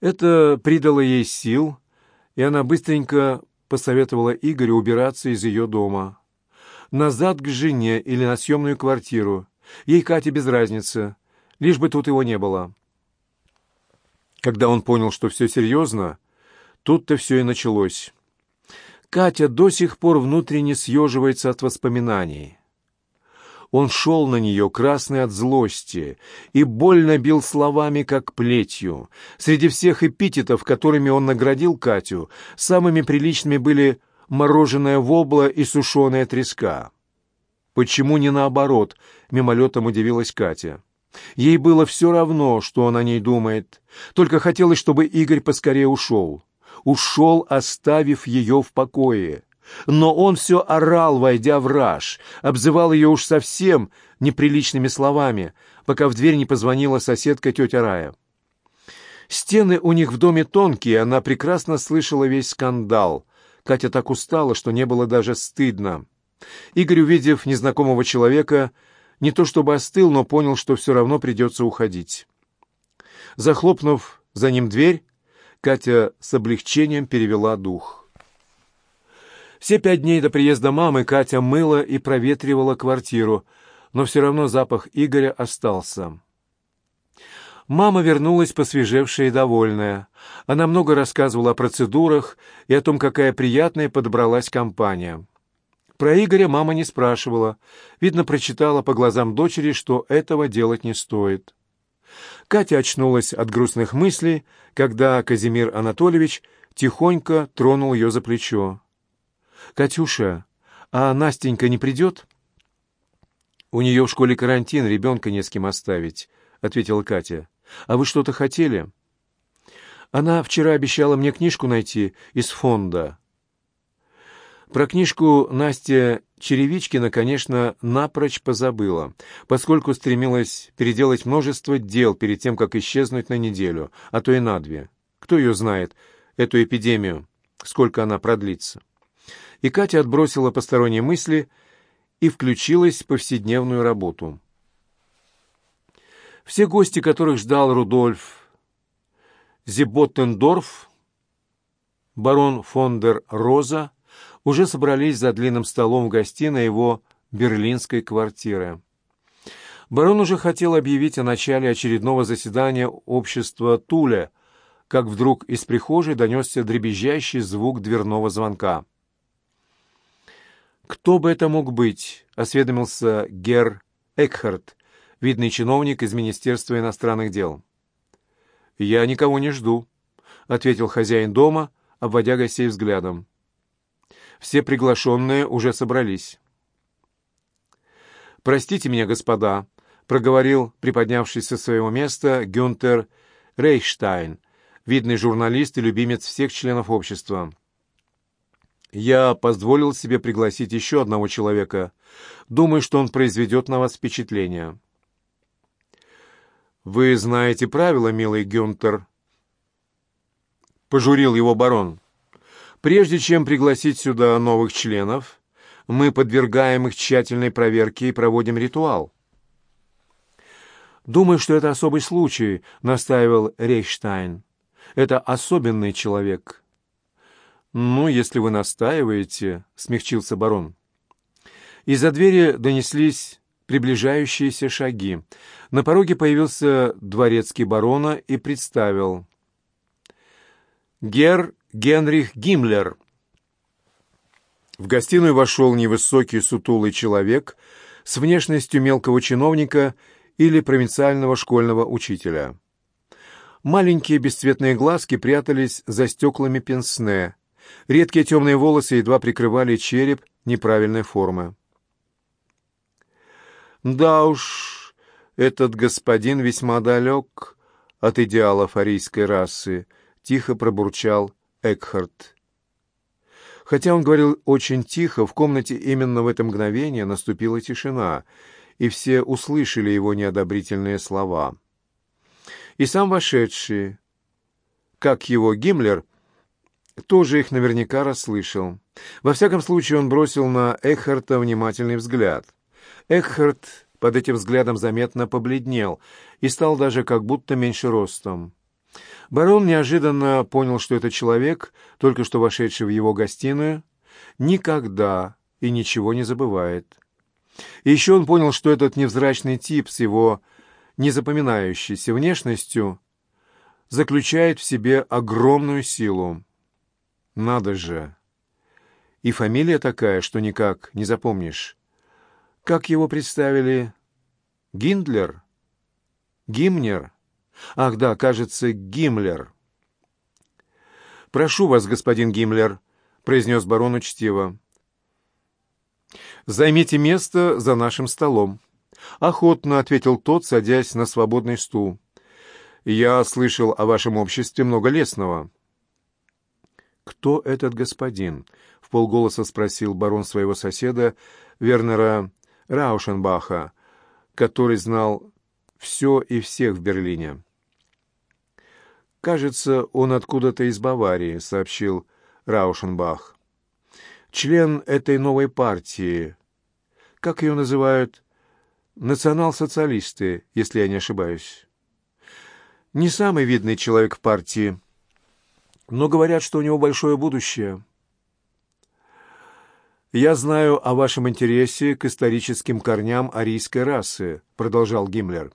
Это придало ей сил, и она быстренько посоветовала Игорю убираться из ее дома. Назад к жене или на съемную квартиру. Ей, Кате, без разницы, лишь бы тут его не было. Когда он понял, что все серьезно, тут-то все и началось. Катя до сих пор внутренне съеживается от воспоминаний. Он шел на нее, красный от злости, и больно бил словами, как плетью. Среди всех эпитетов, которыми он наградил Катю, самыми приличными были мороженое вобла и сушеная треска. Почему не наоборот, мимолетом удивилась Катя. Ей было все равно, что он о ней думает, только хотелось, чтобы Игорь поскорее ушел. Ушел, оставив ее в покое. Но он все орал, войдя в раж, обзывал ее уж совсем неприличными словами, пока в дверь не позвонила соседка тетя Рая. Стены у них в доме тонкие, она прекрасно слышала весь скандал. Катя так устала, что не было даже стыдно. Игорь, увидев незнакомого человека, не то чтобы остыл, но понял, что все равно придется уходить. Захлопнув за ним дверь, Катя с облегчением перевела дух. Все пять дней до приезда мамы Катя мыла и проветривала квартиру, но все равно запах Игоря остался. Мама вернулась посвежевшая и довольная. Она много рассказывала о процедурах и о том, какая приятная подобралась компания. Про Игоря мама не спрашивала. Видно, прочитала по глазам дочери, что этого делать не стоит. Катя очнулась от грустных мыслей, когда Казимир Анатольевич тихонько тронул ее за плечо. «Катюша, а Настенька не придет?» «У нее в школе карантин, ребенка не с кем оставить», — ответила Катя. «А вы что-то хотели?» «Она вчера обещала мне книжку найти из фонда». Про книжку Настя Черевичкина, конечно, напрочь позабыла, поскольку стремилась переделать множество дел перед тем, как исчезнуть на неделю, а то и на две. Кто ее знает, эту эпидемию, сколько она продлится и Катя отбросила посторонние мысли и включилась в повседневную работу. Все гости, которых ждал Рудольф Зиботтендорф, барон фон дер Роза, уже собрались за длинным столом в гостиной его берлинской квартиры. Барон уже хотел объявить о начале очередного заседания общества Туля, как вдруг из прихожей донесся дребезжащий звук дверного звонка. «Кто бы это мог быть?» — осведомился Гер Экхарт, видный чиновник из Министерства иностранных дел. «Я никого не жду», — ответил хозяин дома, обводя гостей взглядом. Все приглашенные уже собрались. «Простите меня, господа», — проговорил приподнявшись со своего места Гюнтер Рейхштайн, видный журналист и любимец всех членов общества. Я позволил себе пригласить еще одного человека. Думаю, что он произведет на вас впечатление. «Вы знаете правила, милый Гюнтер», — пожурил его барон. «Прежде чем пригласить сюда новых членов, мы подвергаем их тщательной проверке и проводим ритуал». «Думаю, что это особый случай», — настаивал Рейхштайн. «Это особенный человек». «Ну, если вы настаиваете», — смягчился барон. Из-за двери донеслись приближающиеся шаги. На пороге появился дворецкий барона и представил. «Гер Генрих Гиммлер». В гостиную вошел невысокий сутулый человек с внешностью мелкого чиновника или провинциального школьного учителя. Маленькие бесцветные глазки прятались за стеклами пенсне, Редкие темные волосы едва прикрывали череп неправильной формы. «Да уж, этот господин весьма далек от идеалов арийской расы», — тихо пробурчал Экхарт. Хотя он говорил очень тихо, в комнате именно в это мгновение наступила тишина, и все услышали его неодобрительные слова. И сам вошедший, как его Гиммлер, — тоже их наверняка расслышал. Во всяком случае, он бросил на Экхарта внимательный взгляд. Экхарт под этим взглядом заметно побледнел и стал даже как будто меньше ростом. Барон неожиданно понял, что этот человек, только что вошедший в его гостиную, никогда и ничего не забывает. И еще он понял, что этот невзрачный тип с его незапоминающейся внешностью заключает в себе огромную силу. Надо же! И фамилия такая, что никак не запомнишь. Как его представили? Гиндлер? Гимнер? Ах да, кажется, Гиммлер. «Прошу вас, господин Гиммлер», — произнес барон учтиво. «Займите место за нашим столом», — охотно ответил тот, садясь на свободный стул. «Я слышал о вашем обществе много лесного». «Кто этот господин?» — в полголоса спросил барон своего соседа Вернера Раушенбаха, который знал все и всех в Берлине. «Кажется, он откуда-то из Баварии», — сообщил Раушенбах. «Член этой новой партии. Как ее называют? Национал-социалисты, если я не ошибаюсь. Не самый видный человек в партии, но говорят, что у него большое будущее». «Я знаю о вашем интересе к историческим корням арийской расы», — продолжал Гиммлер.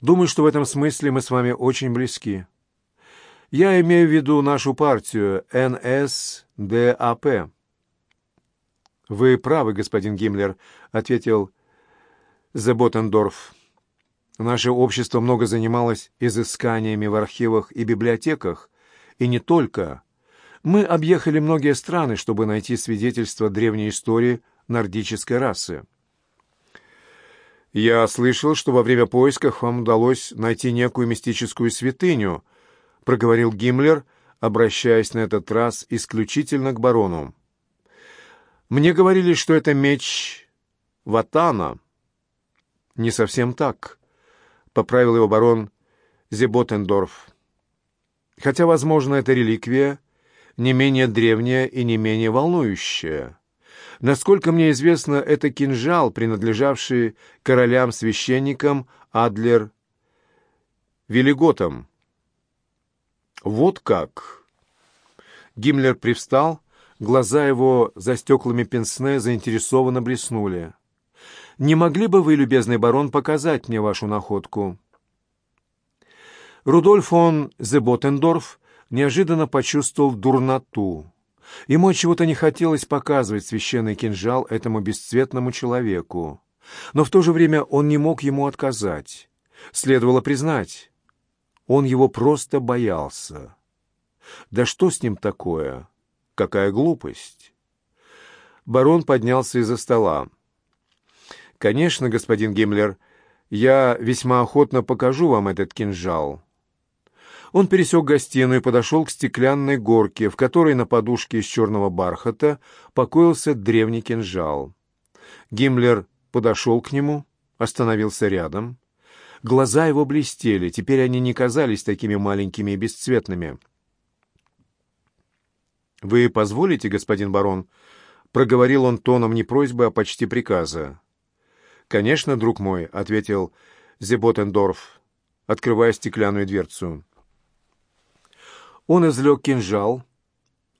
«Думаю, что в этом смысле мы с вами очень близки». Я имею в виду нашу партию НСДАП. «Вы правы, господин Гиммлер», — ответил Зеботендорф. «Наше общество много занималось изысканиями в архивах и библиотеках, и не только. Мы объехали многие страны, чтобы найти свидетельства древней истории нордической расы». «Я слышал, что во время поисков вам удалось найти некую мистическую святыню», — проговорил Гиммлер, обращаясь на этот раз исключительно к барону. «Мне говорили, что это меч Ватана». «Не совсем так», — поправил его барон Зеботендорф. «Хотя, возможно, эта реликвия не менее древняя и не менее волнующая. Насколько мне известно, это кинжал, принадлежавший королям-священникам Адлер Велиготам. «Вот как!» Гиммлер привстал, глаза его за стеклами пенсне заинтересованно блеснули. «Не могли бы вы, любезный барон, показать мне вашу находку?» Рудольф фон Зеботендорф неожиданно почувствовал дурноту. Ему чего-то не хотелось показывать священный кинжал этому бесцветному человеку. Но в то же время он не мог ему отказать. Следовало признать, он его просто боялся. Да что с ним такое? Какая глупость! Барон поднялся из-за стола. «Конечно, господин Гиммлер, я весьма охотно покажу вам этот кинжал». Он пересек гостиную и подошел к стеклянной горке, в которой на подушке из черного бархата покоился древний кинжал. Гиммлер подошел к нему, остановился рядом. Глаза его блестели, теперь они не казались такими маленькими и бесцветными. «Вы позволите, господин барон?» — проговорил он тоном не просьбы, а почти приказа. «Конечно, друг мой», — ответил Зеботендорф, открывая стеклянную дверцу. Он извлек кинжал,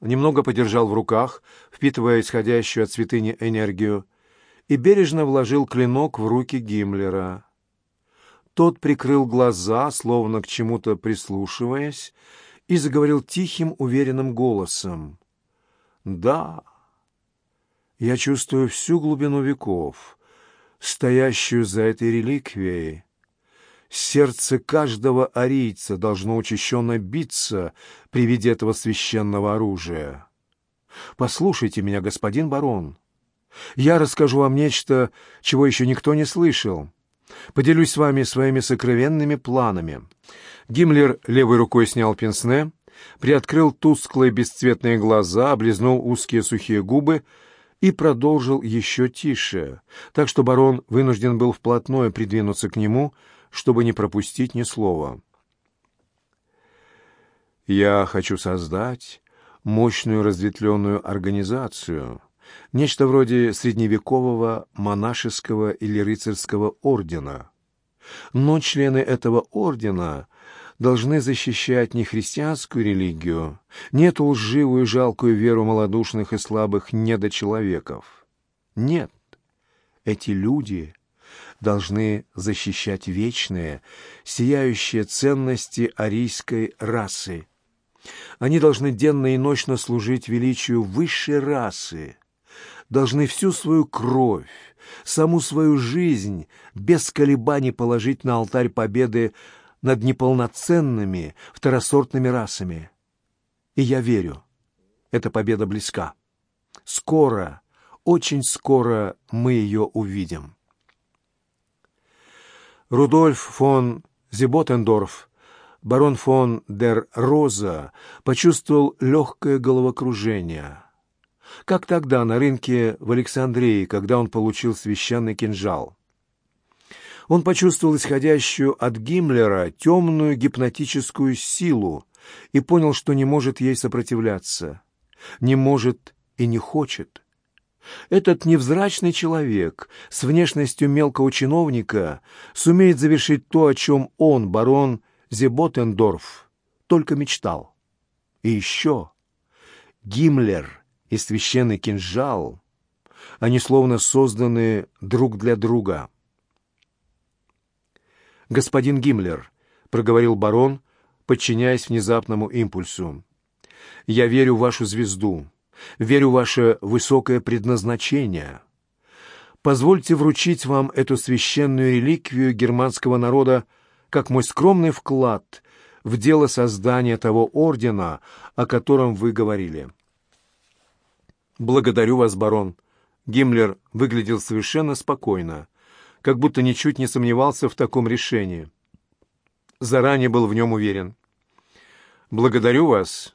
немного подержал в руках, впитывая исходящую от святыни энергию, и бережно вложил клинок в руки Гиммлера. Тот прикрыл глаза, словно к чему-то прислушиваясь, и заговорил тихим, уверенным голосом. «Да, я чувствую всю глубину веков, стоящую за этой реликвией. Сердце каждого арийца должно учащенно биться при виде этого священного оружия. Послушайте меня, господин барон. Я расскажу вам нечто, чего еще никто не слышал». Поделюсь с вами своими сокровенными планами». Гиммлер левой рукой снял пенсне, приоткрыл тусклые бесцветные глаза, облизнул узкие сухие губы и продолжил еще тише, так что барон вынужден был вплотную придвинуться к нему, чтобы не пропустить ни слова. «Я хочу создать мощную разветвленную организацию», нечто вроде средневекового монашеского или рыцарского ордена. Но члены этого ордена должны защищать не христианскую религию, не эту лживую и жалкую веру малодушных и слабых недочеловеков. Нет, эти люди должны защищать вечные, сияющие ценности арийской расы. Они должны денно и ночно служить величию высшей расы, должны всю свою кровь, саму свою жизнь без колебаний положить на алтарь победы над неполноценными второсортными расами. И я верю, эта победа близка. Скоро, очень скоро мы ее увидим. Рудольф фон Зиботендорф, барон фон дер Роза, почувствовал легкое головокружение. Как тогда на рынке в Александрии, когда он получил священный кинжал. Он почувствовал исходящую от Гиммлера темную гипнотическую силу и понял, что не может ей сопротивляться. Не может и не хочет. Этот невзрачный человек с внешностью мелкого чиновника сумеет завершить то, о чем он, барон Зеботендорф, только мечтал. И еще Гиммлер и священный кинжал, они словно созданы друг для друга. «Господин Гиммлер», — проговорил барон, подчиняясь внезапному импульсу, — «я верю в вашу звезду» верю в ваше высокое предназначение. Позвольте вручить вам эту священную реликвию германского народа как мой скромный вклад в дело создания того ордена, о котором вы говорили. Благодарю вас, барон. Гиммлер выглядел совершенно спокойно, как будто ничуть не сомневался в таком решении. Заранее был в нем уверен. Благодарю вас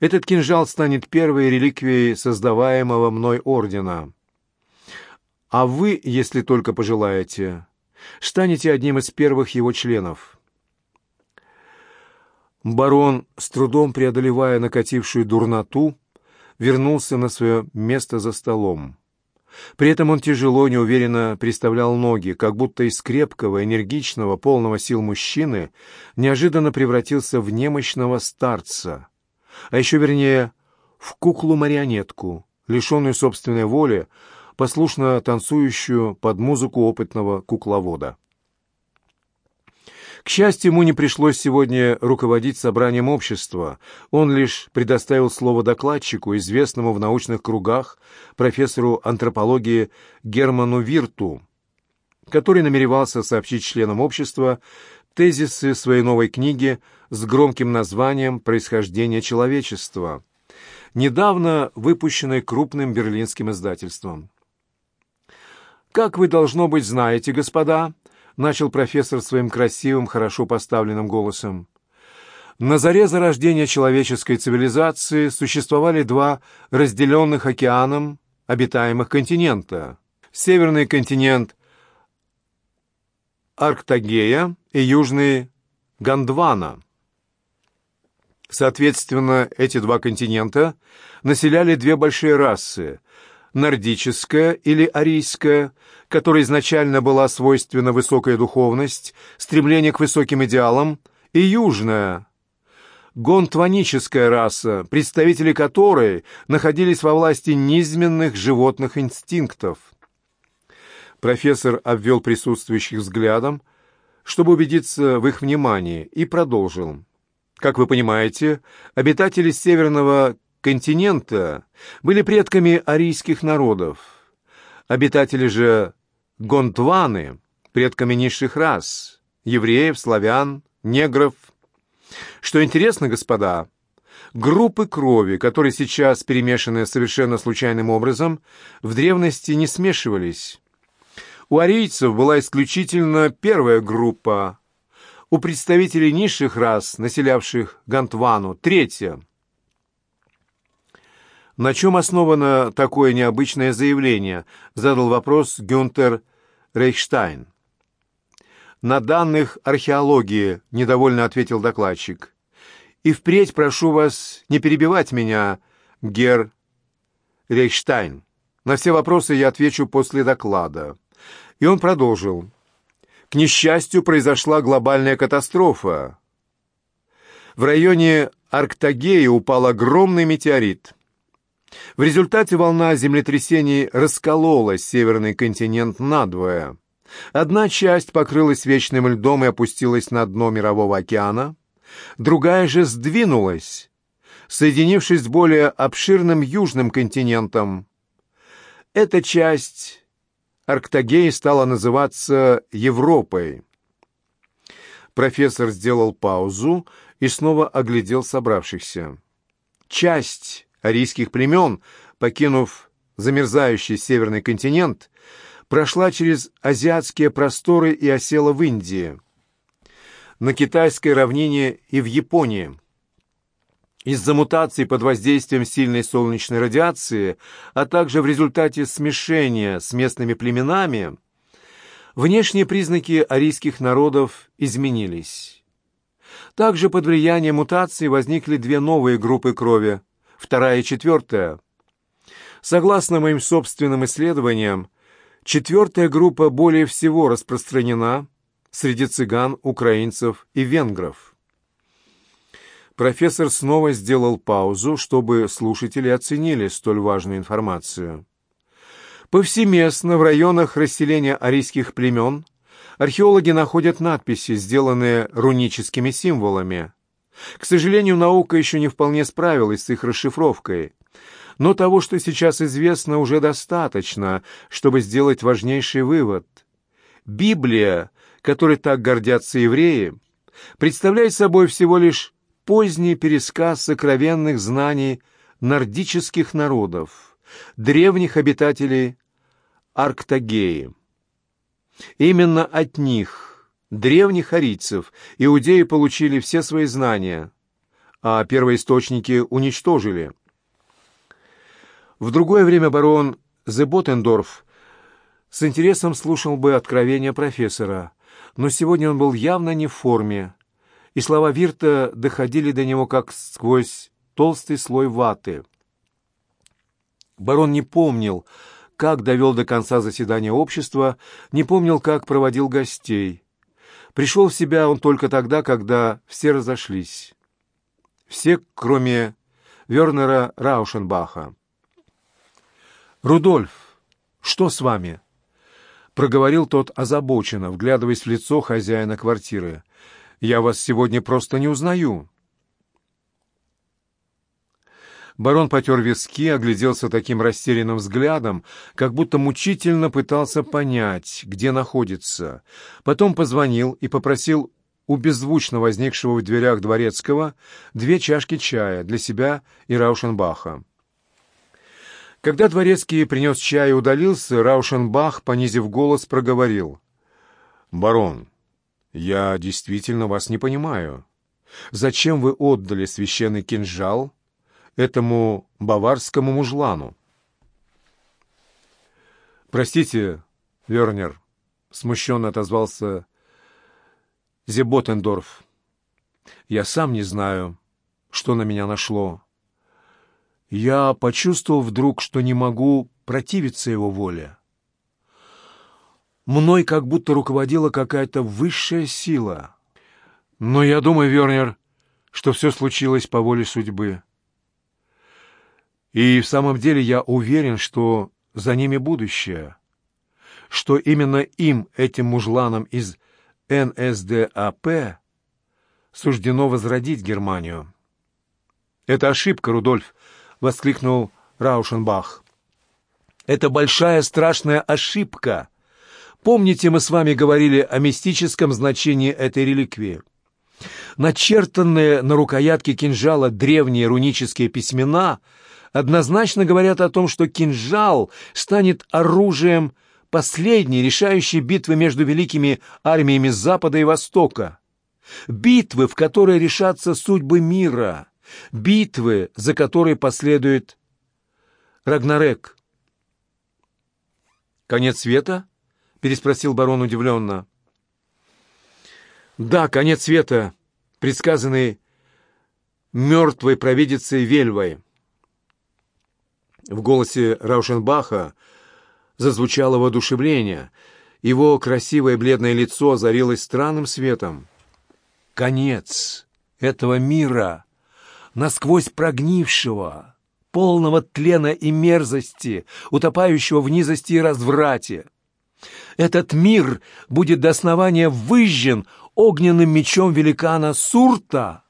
этот кинжал станет первой реликвией создаваемого мной ордена. А вы, если только пожелаете, станете одним из первых его членов. Барон, с трудом преодолевая накатившую дурноту, вернулся на свое место за столом. При этом он тяжело, неуверенно приставлял ноги, как будто из крепкого, энергичного, полного сил мужчины неожиданно превратился в немощного старца, а еще вернее в куклу-марионетку, лишенную собственной воли, послушно танцующую под музыку опытного кукловода. К счастью, ему не пришлось сегодня руководить собранием общества. Он лишь предоставил слово докладчику, известному в научных кругах, профессору антропологии Герману Вирту, который намеревался сообщить членам общества тезисы своей новой книги с громким названием «Происхождение человечества», недавно выпущенной крупным берлинским издательством. «Как вы, должно быть, знаете, господа», — начал профессор своим красивым, хорошо поставленным голосом, на заре зарождения человеческой цивилизации существовали два разделенных океаном обитаемых континента. Северный континент Арктагея и Южный Гондвана. Соответственно, эти два континента населяли две большие расы – нордическая или арийская, которой изначально была свойственна высокая духовность, стремление к высоким идеалам, и южная – гонтваническая раса, представители которой находились во власти низменных животных инстинктов – Профессор обвел присутствующих взглядом, чтобы убедиться в их внимании, и продолжил. Как вы понимаете, обитатели Северного континента были предками арийских народов. Обитатели же Гонтваны – предками низших рас, евреев, славян, негров. Что интересно, господа, группы крови, которые сейчас перемешаны совершенно случайным образом, в древности не смешивались. У арийцев была исключительно первая группа, у представителей низших рас, населявших Гантвану, третья. «На чем основано такое необычное заявление?» — задал вопрос Гюнтер Рейхштайн. «На данных археологии», — недовольно ответил докладчик. «И впредь прошу вас не перебивать меня, Гер Рейхштайн. На все вопросы я отвечу после доклада». И он продолжил. К несчастью, произошла глобальная катастрофа. в районе Арктагеи упал огромный метеорит. В результате волна землетрясений расколола северный континент надвое. Одна часть покрылась вечным льдом и опустилась на дно Мирового океана, другая же сдвинулась, соединившись с более обширным южным континентом. Эта часть Арктагеи стала называться Европой. Профессор сделал паузу и снова оглядел собравшихся. Часть арийских племен, покинув замерзающий северный континент, прошла через азиатские просторы и осела в Индии, на китайской равнине и в Японии. Из-за мутаций под воздействием сильной солнечной радиации, а также в результате смешения с местными племенами, внешние признаки арийских народов изменились. Также под влиянием мутаций возникли две новые группы крови, вторая и четвертая. Согласно моим собственным исследованиям, Четвертая группа более всего распространена среди цыган, украинцев и венгров. Профессор снова сделал паузу, чтобы слушатели оценили столь важную информацию. Повсеместно в районах расселения арийских племен археологи находят надписи, сделанные руническими символами. К сожалению, наука еще не вполне справилась с их расшифровкой. Но того, что сейчас известно, уже достаточно, чтобы сделать важнейший вывод. Библия, которой так гордятся евреи, представляет собой всего лишь поздний пересказ сокровенных знаний нордических народов, древних обитателей Арктагеи. Именно от них, древних арийцев, иудеи получили все свои знания, а первоисточники уничтожили – в другое время барон Зеботендорф с интересом слушал бы откровения профессора, но сегодня он был явно не в форме, и слова Вирта доходили до него как сквозь толстый слой ваты. Барон не помнил, как довел до конца заседания общества, не помнил, как проводил гостей. Пришел в себя он только тогда, когда все разошлись. Все, кроме Вернера Раушенбаха. «Рудольф, что с вами?» — проговорил тот озабоченно, вглядываясь в лицо хозяина квартиры. «Я вас сегодня просто не узнаю». Барон потер виски, огляделся таким растерянным взглядом, как будто мучительно пытался понять, где находится. Потом позвонил и попросил у беззвучно возникшего в дверях дворецкого две чашки чая для себя и Раушенбаха. Когда дворецкий принес чай и удалился, Раушенбах, понизив голос, проговорил. «Барон, я действительно вас не понимаю. Зачем вы отдали священный кинжал этому баварскому мужлану?» «Простите, Вернер», — смущенно отозвался Зеботендорф. «Я сам не знаю, что на меня нашло. Я почувствовал вдруг, что не могу противиться его воле. Мной как будто руководила какая-то высшая сила. Но я думаю, Вернер, что все случилось по воле судьбы. И в самом деле я уверен, что за ними будущее, что именно им, этим мужланам из НСДАП, суждено возродить Германию. Это ошибка, Рудольф, — воскликнул Раушенбах. «Это большая страшная ошибка. Помните, мы с вами говорили о мистическом значении этой реликвии? Начертанные на рукоятке кинжала древние рунические письмена однозначно говорят о том, что кинжал станет оружием последней решающей битвы между великими армиями Запада и Востока. Битвы, в которой решатся судьбы мира — битвы, за которой последует Рагнарек. «Конец света?» — переспросил барон удивленно. «Да, конец света, предсказанный мертвой провидицей Вельвой». В голосе Раушенбаха зазвучало воодушевление. Его красивое бледное лицо озарилось странным светом. «Конец!» этого мира, насквозь прогнившего, полного тлена и мерзости, утопающего в низости и разврате. Этот мир будет до основания выжжен огненным мечом великана Сурта,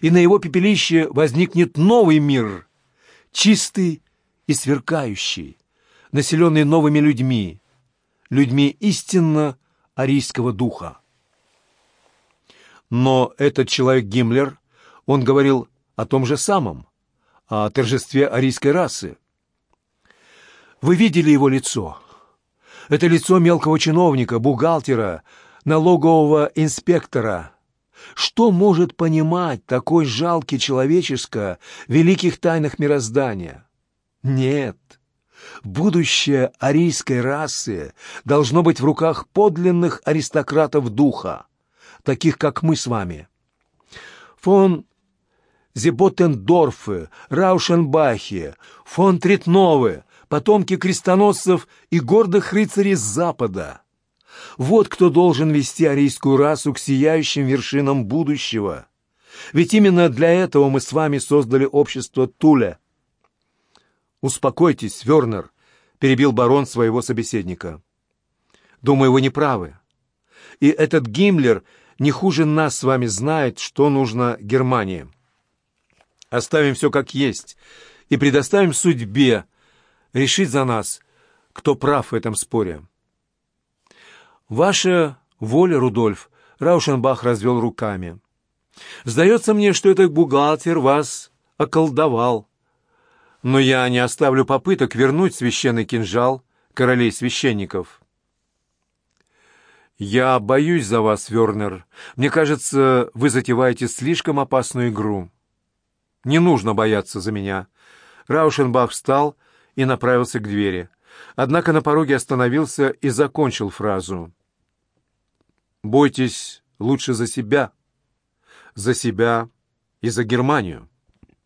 и на его пепелище возникнет новый мир, чистый и сверкающий, населенный новыми людьми, людьми истинно арийского духа. Но этот человек Гиммлер, он говорил о том же самом, о торжестве арийской расы. Вы видели его лицо? Это лицо мелкого чиновника, бухгалтера, налогового инспектора. Что может понимать такой жалкий человеческо великих тайнах мироздания? Нет. Будущее арийской расы должно быть в руках подлинных аристократов духа, таких как мы с вами. Фон Зеботендорфы, Раушенбахи, фон Тритновы, потомки крестоносцев и гордых рыцарей Запада. Вот кто должен вести арийскую расу к сияющим вершинам будущего. Ведь именно для этого мы с вами создали общество Туля. «Успокойтесь, Вернер», — перебил барон своего собеседника. «Думаю, вы не правы. И этот Гиммлер не хуже нас с вами знает, что нужно Германии». Оставим все как есть и предоставим судьбе решить за нас, кто прав в этом споре. Ваша воля, Рудольф, Раушенбах развел руками. Сдается мне, что этот бухгалтер вас околдовал. Но я не оставлю попыток вернуть священный кинжал королей священников. «Я боюсь за вас, Вернер. Мне кажется, вы затеваете слишком опасную игру». Не нужно бояться за меня». Раушенбах встал и направился к двери. Однако на пороге остановился и закончил фразу. «Бойтесь лучше за себя, за себя и за Германию».